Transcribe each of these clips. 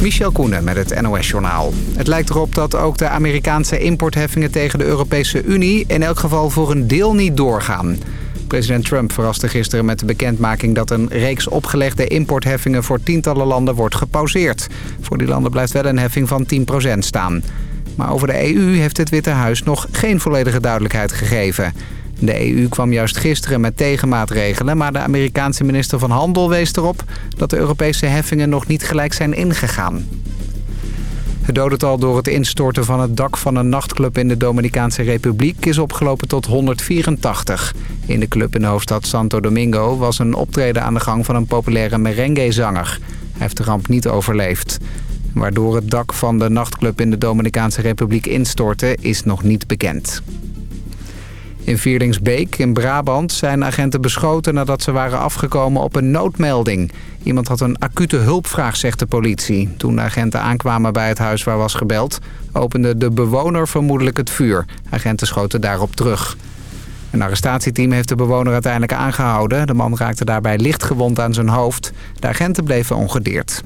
Michel Koenen met het NOS-journaal. Het lijkt erop dat ook de Amerikaanse importheffingen tegen de Europese Unie... in elk geval voor een deel niet doorgaan. President Trump verraste gisteren met de bekendmaking... dat een reeks opgelegde importheffingen voor tientallen landen wordt gepauzeerd. Voor die landen blijft wel een heffing van 10% staan. Maar over de EU heeft het Witte Huis nog geen volledige duidelijkheid gegeven... De EU kwam juist gisteren met tegenmaatregelen... maar de Amerikaanse minister van Handel wees erop... dat de Europese heffingen nog niet gelijk zijn ingegaan. Het dodental door het instorten van het dak van een nachtclub in de Dominicaanse Republiek is opgelopen tot 184. In de club in de hoofdstad Santo Domingo was een optreden aan de gang van een populaire merengue-zanger. Hij heeft de ramp niet overleefd. Waardoor het dak van de nachtclub in de Dominicaanse Republiek instortte is nog niet bekend. In Vierlingsbeek in Brabant zijn agenten beschoten nadat ze waren afgekomen op een noodmelding. Iemand had een acute hulpvraag, zegt de politie. Toen de agenten aankwamen bij het huis waar was gebeld... opende de bewoner vermoedelijk het vuur. Agenten schoten daarop terug. Een arrestatieteam heeft de bewoner uiteindelijk aangehouden. De man raakte daarbij licht gewond aan zijn hoofd. De agenten bleven ongedeerd.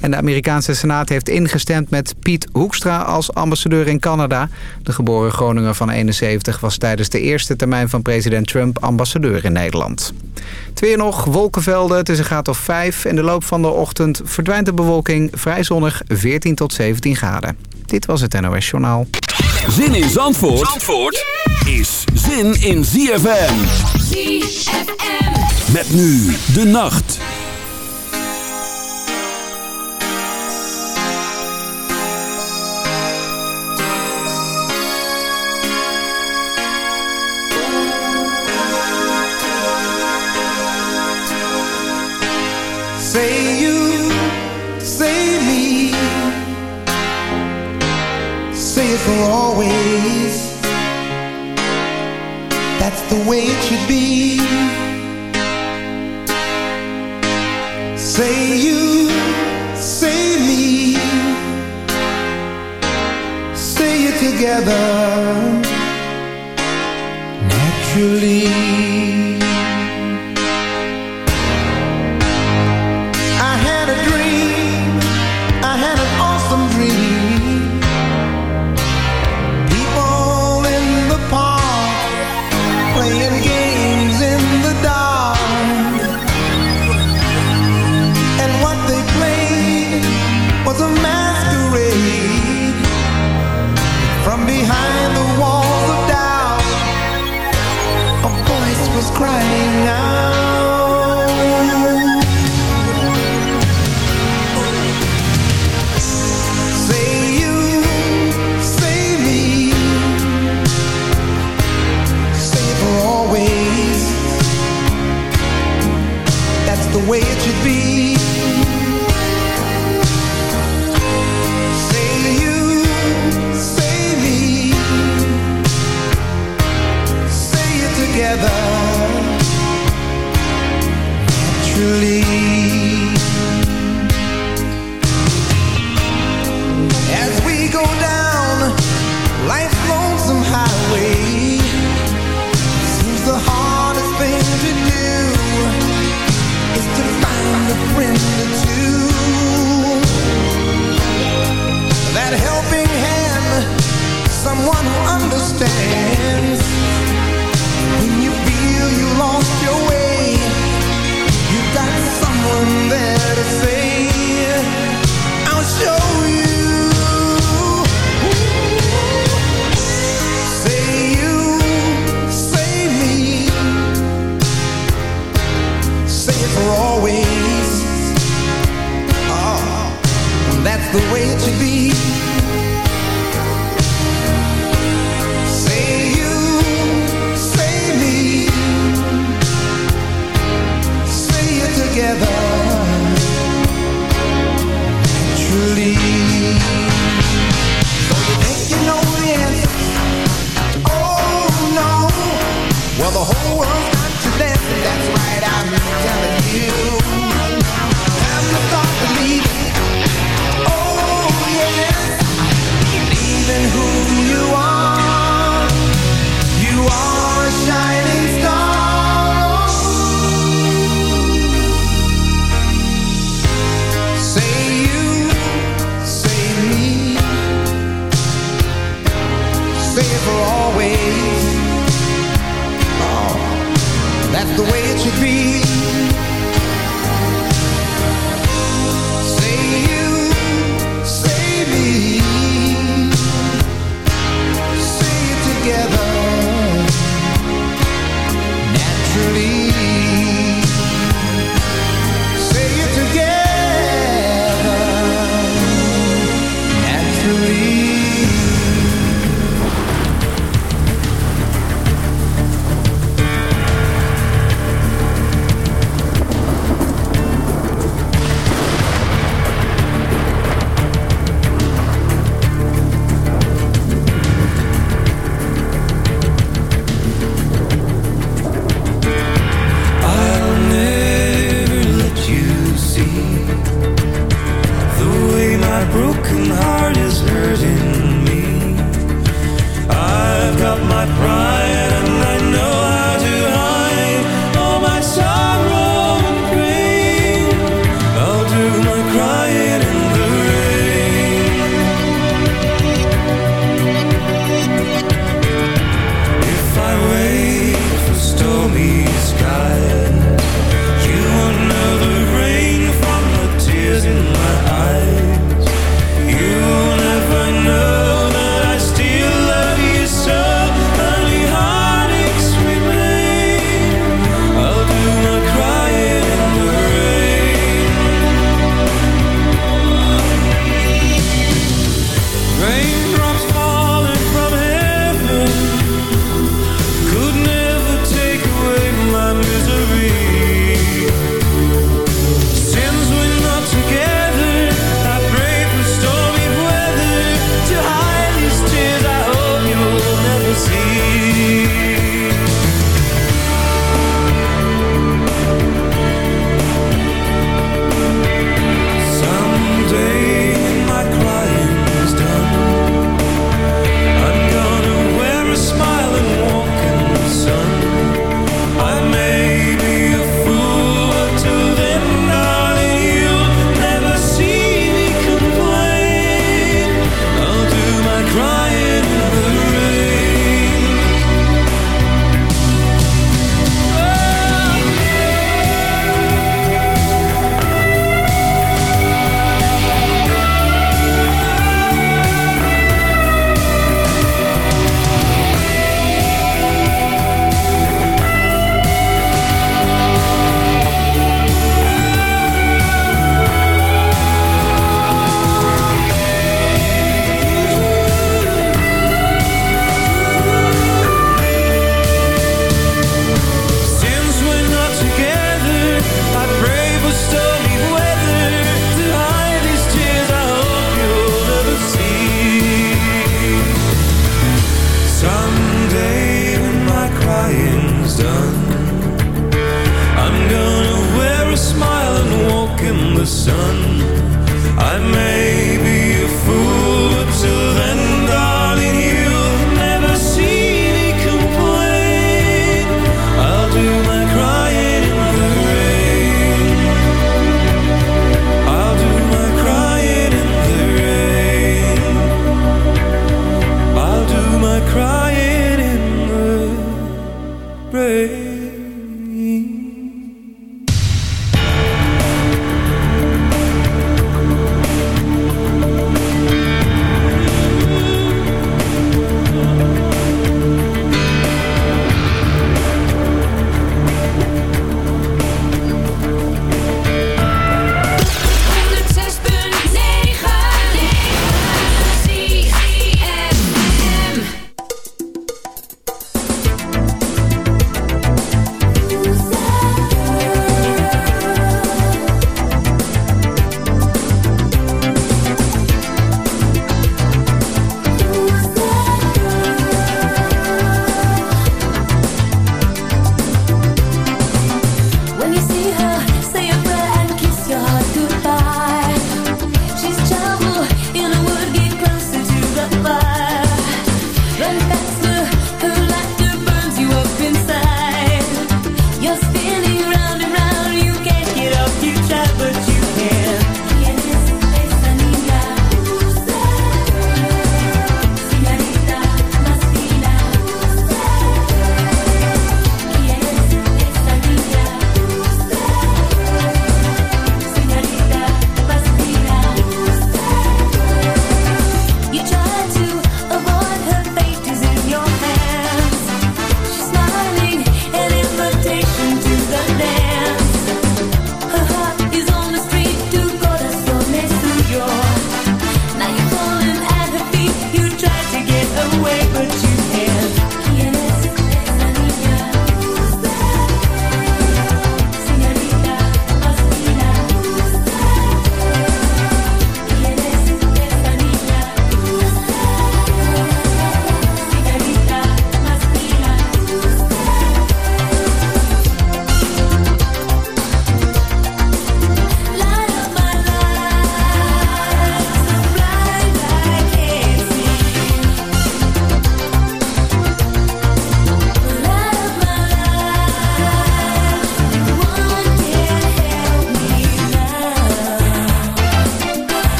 En de Amerikaanse Senaat heeft ingestemd met Piet Hoekstra als ambassadeur in Canada. De geboren Groninger van 71 was tijdens de eerste termijn van president Trump ambassadeur in Nederland. Twee nog, wolkenvelden, het is een graad of 5. In de loop van de ochtend verdwijnt de bewolking vrij zonnig 14 tot 17 graden. Dit was het NOS Journaal. Zin in Zandvoort, Zandvoort is zin in ZFM. ZFM. Met nu de nacht.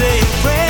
say a prayer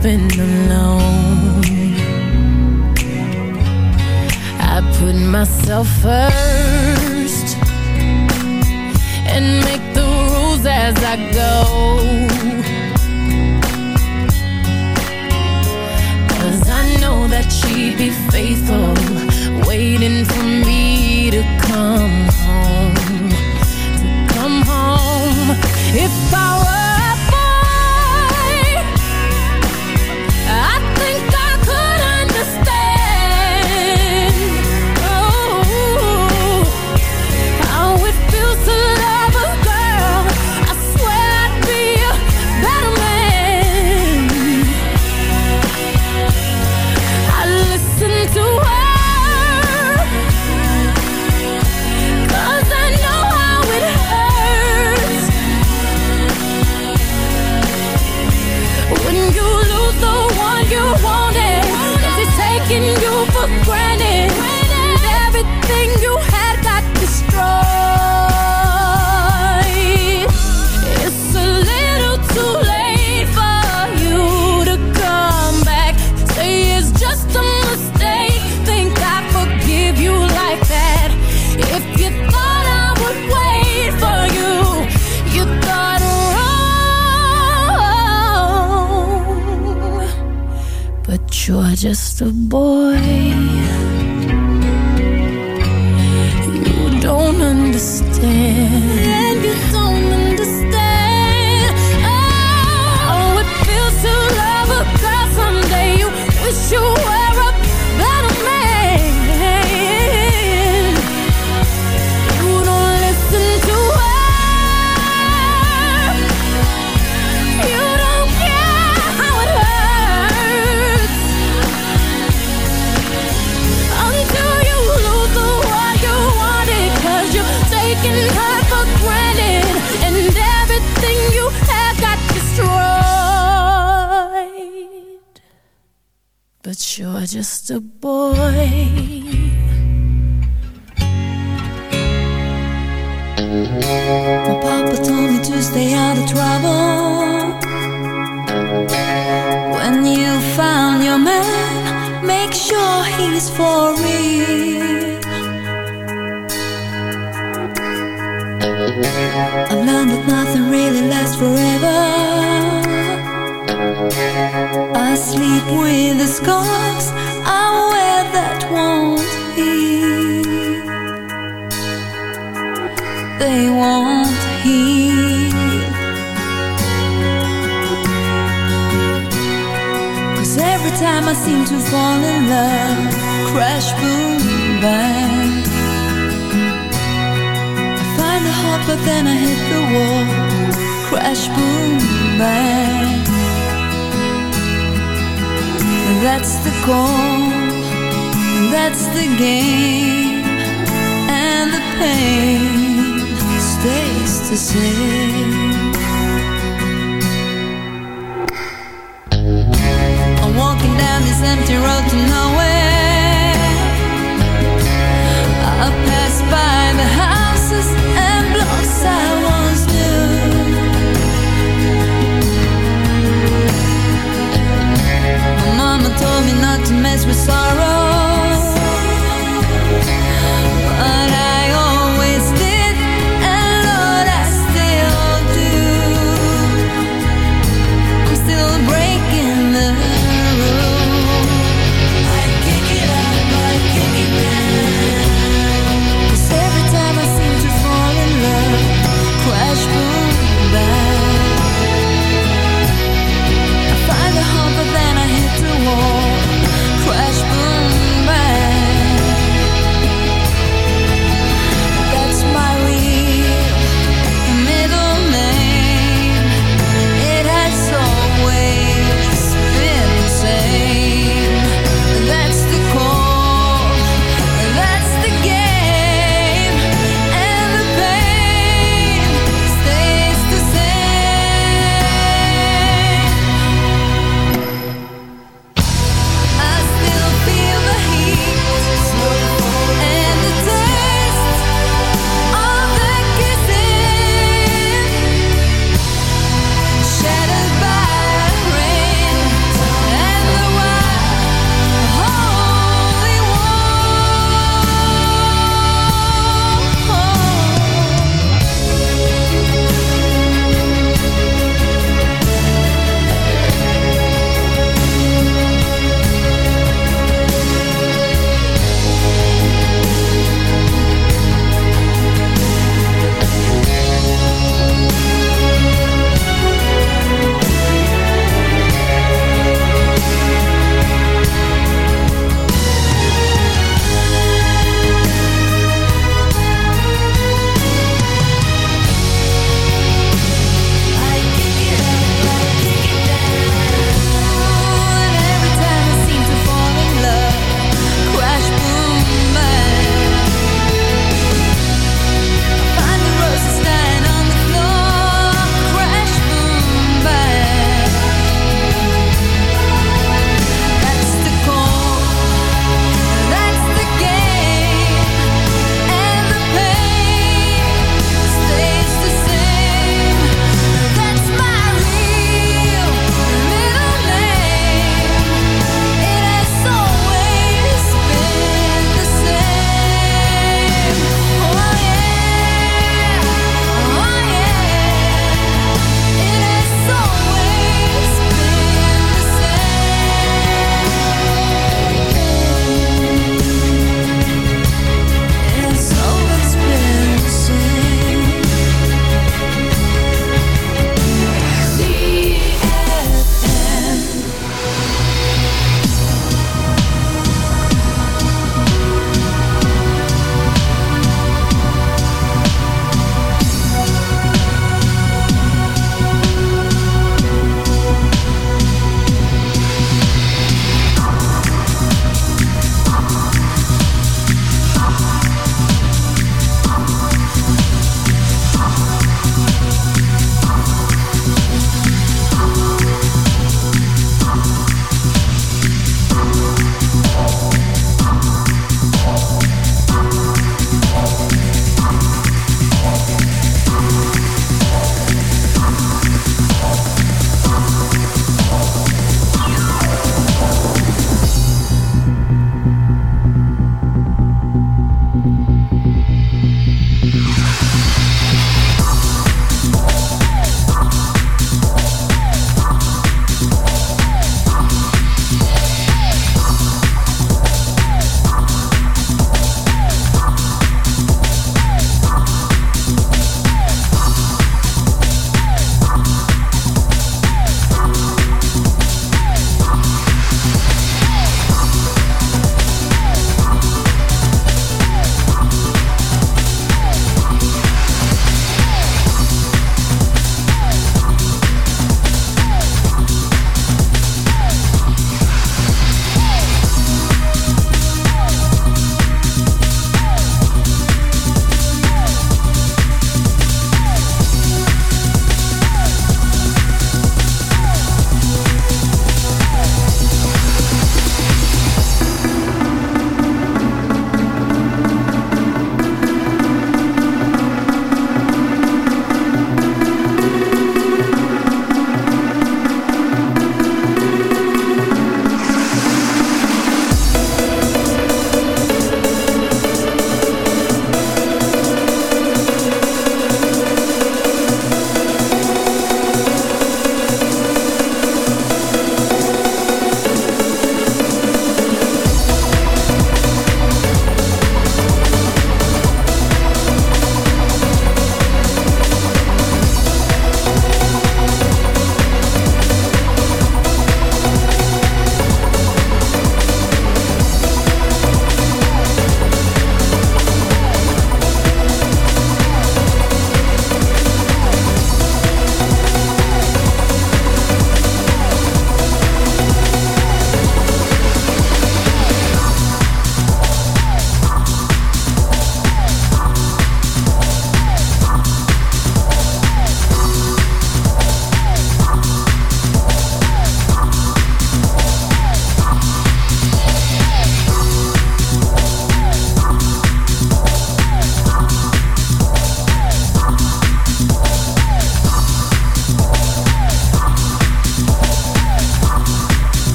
Sleeping alone. I put myself first and make the rules as I go. Cause I know that she'd be faithful, waiting for me to come home. To come home. If I were just a boy. Just a boy. My papa told me to stay out of trouble. When you found your man, make sure he's for real. I've learned that nothing really lasts forever. I sleep with the scars I wear that won't heal they won't heal. Cause every time I seem to fall in love, crash, boom, bang. I find a heart, but then I hit the wall, crash, boom, bang. That's the goal, that's the game, and the pain stays the same. I'm walking down this empty road to nowhere. I pass by the houses and blocks I mess with sorrow.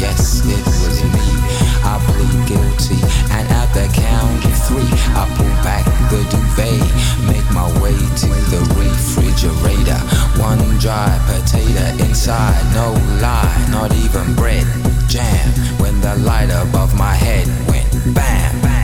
Yes, it was me. I plead guilty, and at the count of three, I pull back the duvet, make my way to the refrigerator. One dry potato inside, no lie, not even bread. Jam when the light above my head went bam.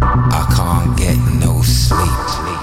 I can't get no sleep.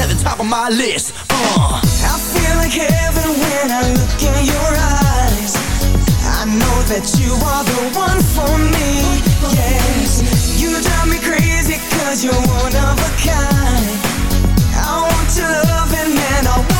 at the top of my list. Uh. I feel like heaven when I look in your eyes. I know that you are the one for me. Yes, you drive me crazy 'cause you're one of a kind. I want to love and I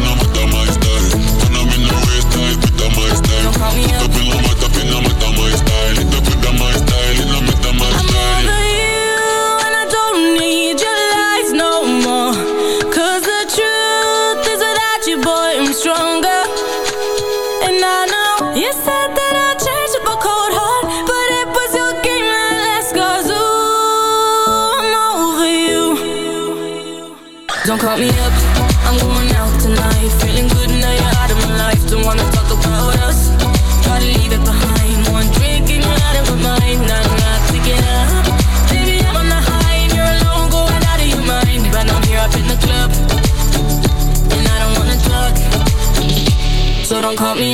don't call me up. caught me